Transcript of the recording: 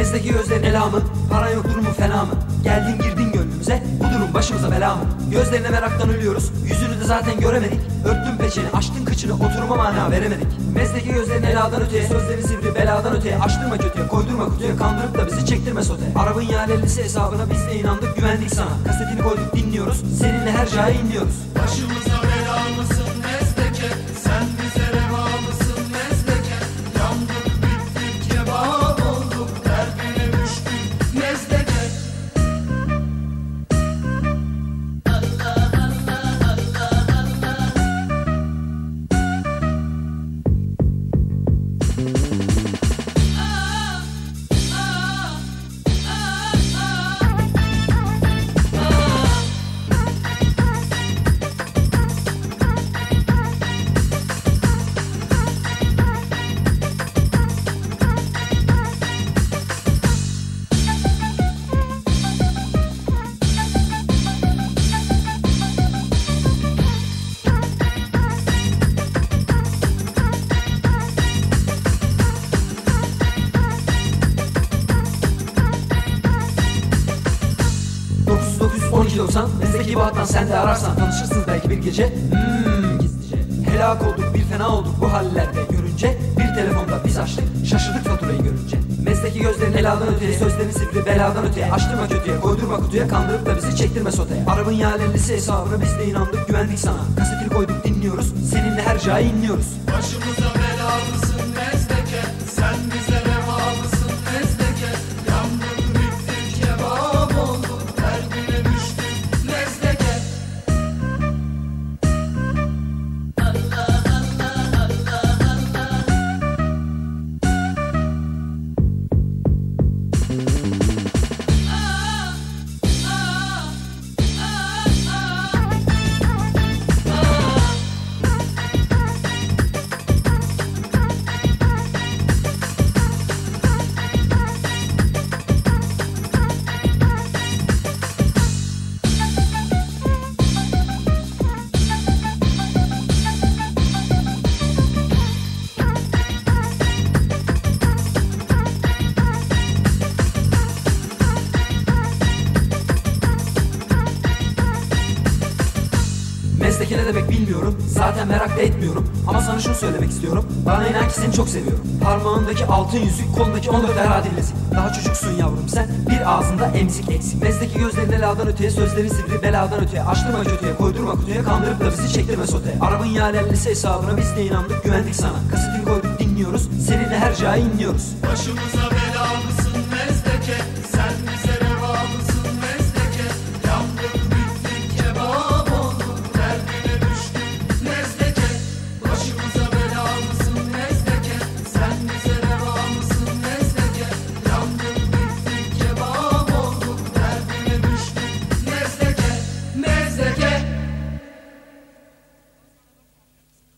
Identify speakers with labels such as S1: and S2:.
S1: Mezdeki gözlerin elamı Paran yok durumu fena mı? Geldin girdin gönlümüze. Bu durum başımıza bela mı? Gözlerine meraktan ölüyoruz. Yüzünü de zaten göremedik. Örttün peçeni açtın kıçını. Oturuma mana veremedik. Mezdeki gözlerin eladan öteye Sözleri sivri beladan öteye. Açtırma kötüye koydurma kutuya. Kandırıp da bizi çektirme soteye. Arabın yalellisi hesabına biz de inandık güvendik sana. Kasetini koyduk dinliyoruz. Seninle her şaha inliyoruz
S2: Başımıza
S1: Doksan Mezdeki bahattan sen de ararsan Tanışırsınız belki bir gece. Hmm gizlice. Helak olduk bir fena olduk bu hallerde görünce. Bir telefonda biz açtık şaşırdık faturayı görünce. Mezdeki gözlerin heladan öteye Sözlerin sivri beladan öteye. Açtırma kötüye koydurma kutuya Kandırıp da bizi çektirme soteye. Arabın yalellisi hesabına biz de inandık güvendik sana. Kasetini koyduk dinliyoruz. Seninle her şaha inliyoruz.
S2: Başımıza belalısın
S1: Mezdeki ne demek bilmiyorum. Zaten merak da etmiyorum. Ama sana şunu söylemek istiyorum. Bana inan ki seni çok seviyorum. Parmağındaki altın yüzük Kolundaki 14 herhalde bilezik Daha çocuksun yavrum sen. Bir ağzında emzik eksik. Mezdeki gözlerin eladan öteye Sözlerin sivri beladan öteye. Açtırma kötüye koydurma kutuya Kandırıp da bizi çektirme soteye Arabın yalellisi hesabına biz de inandık güvendik sana. Kasetini koyduk dinliyoruz. Seninle her şaha inliyoruz
S2: Başımıza bize